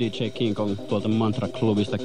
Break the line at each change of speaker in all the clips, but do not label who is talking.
DJ King Kong tuolta Mantra-klubista.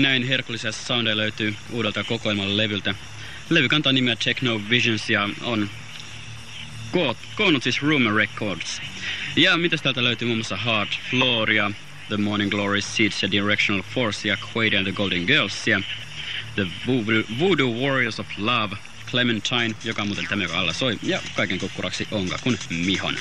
Näin herkullisia soundeja löytyy uudelta kokoelman levyltä. Levy kantaa nimeä Techno Visions ja on koot, koonnut siis Rumor Records. Ja mitäs täältä löytyy muun muassa Hard Floria, The Morning Glory, Seeds ja Directional Force ja Quaid and the Golden Girls ja The Voodoo, Voodoo Warriors of Love, Clementine, joka on muuten tämä, joka alla soi, ja kaiken kukkuraksi onka kun Mihon.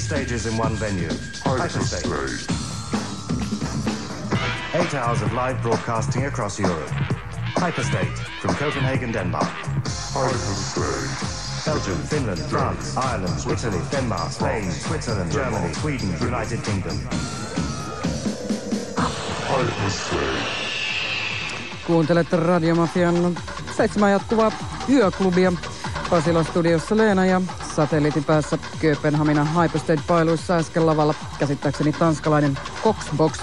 Stages in one venue. Hyperstate. Eight hours of live broadcasting across Europe. Hyperstate from Copenhagen, Denmark. Hyperstate. Belgium, Finland, France, Ireland, Italy, Denmark, Spain, Switzerland, Germany, Sweden, United Kingdom. Hyperstate.
Kuuntelette Radiomafian seitsemän jatkuvaa yöklubia. Pasilan studiossa Leena ja satelliitin päässä Kööpenhaminan Hyperstage-pailuissa äsken lavalla. Käsittääkseni tanskalainen Coxbox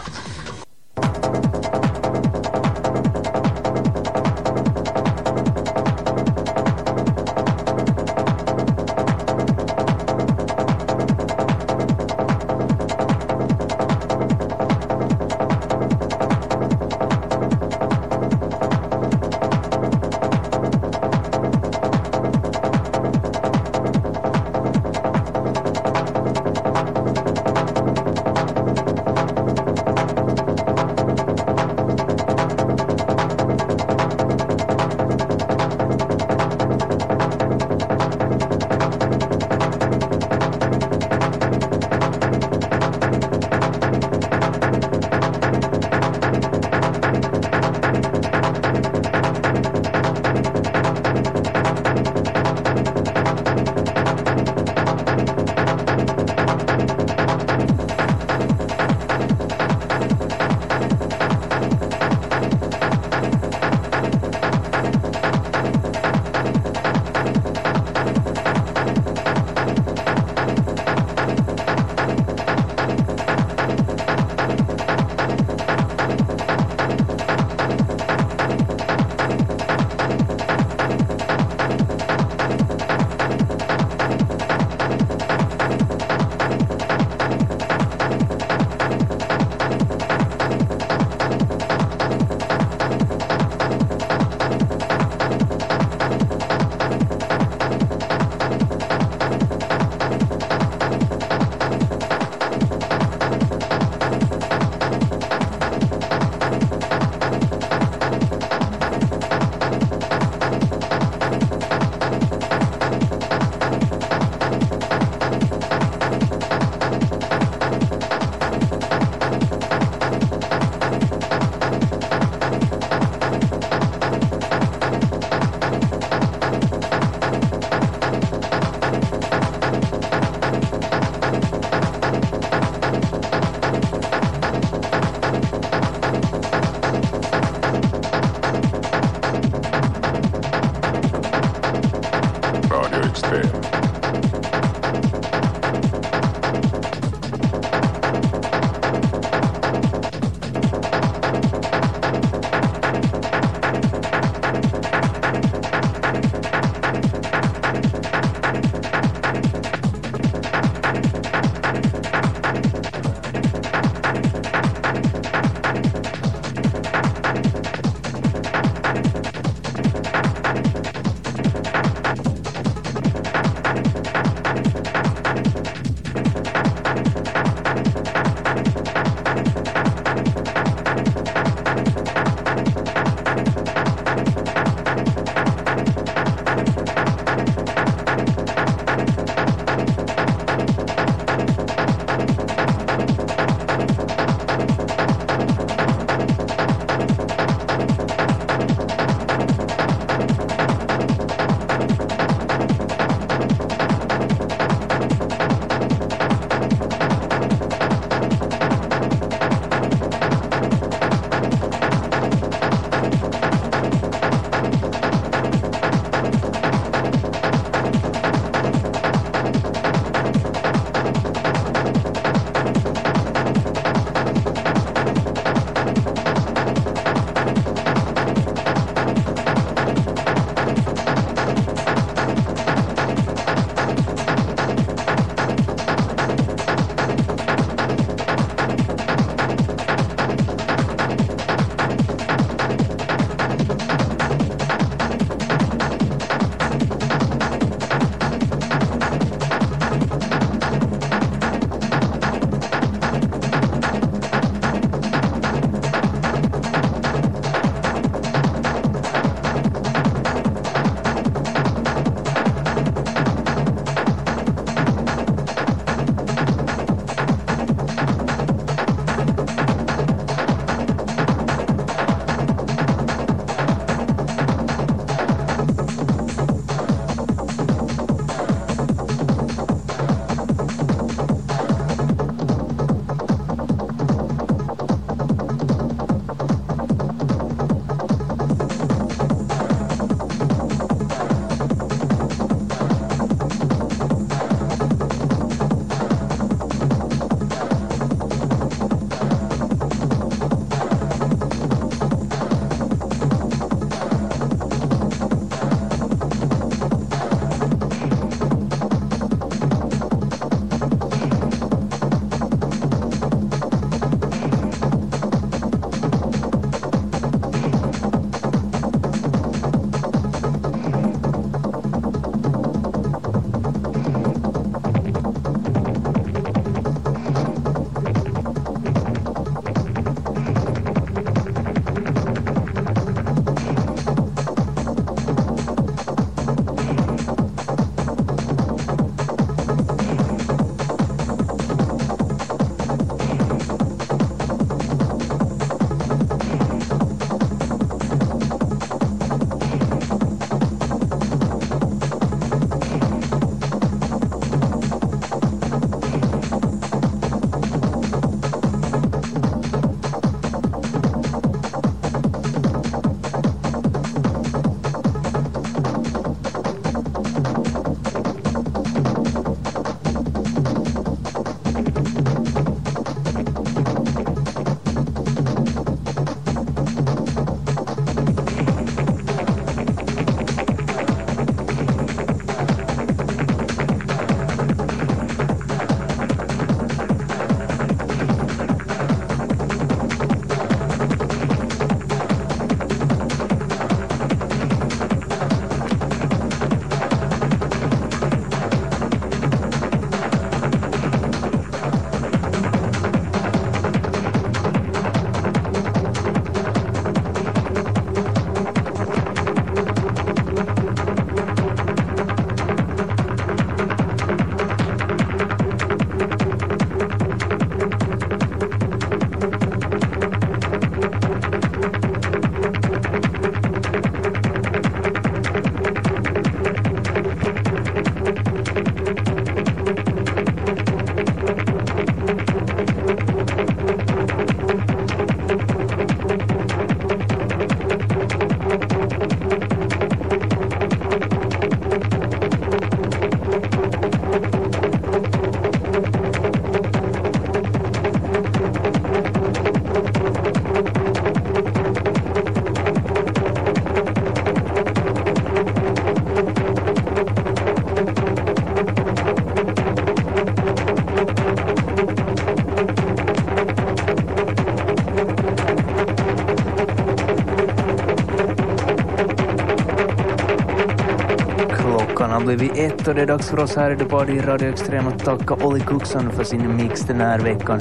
Då är vi ett och det är dags för oss här i The Party Radio Extrem att tacka Olli Cookson för sin mix den här veckan.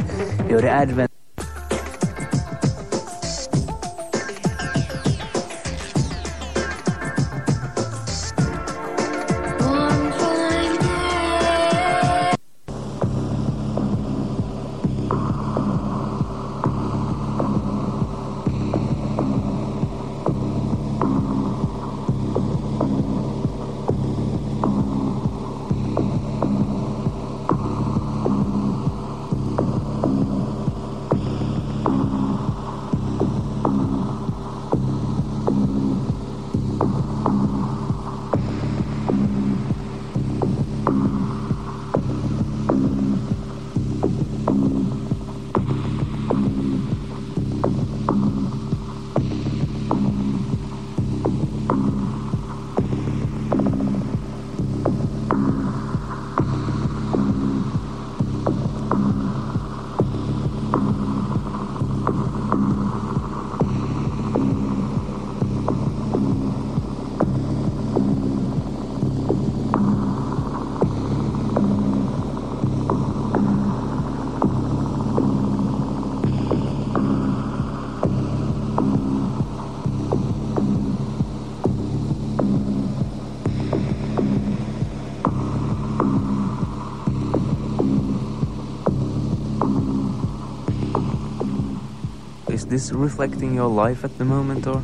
Vi har det advent this reflecting your life at the moment or?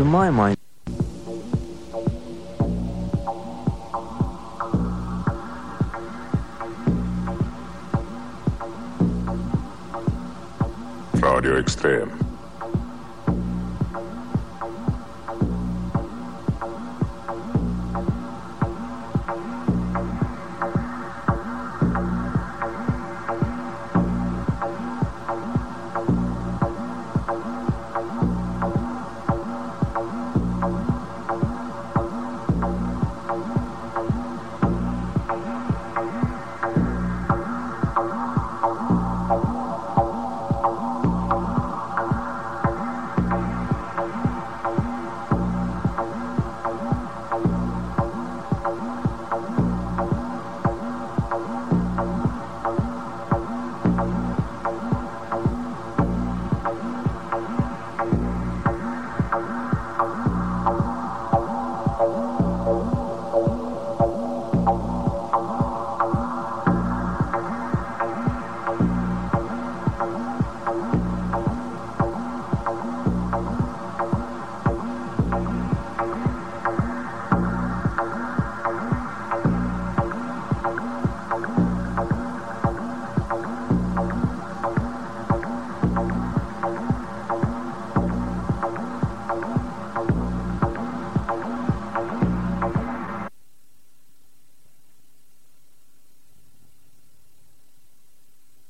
To my mind,
Radio Extrem.